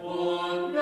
Und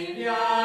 India.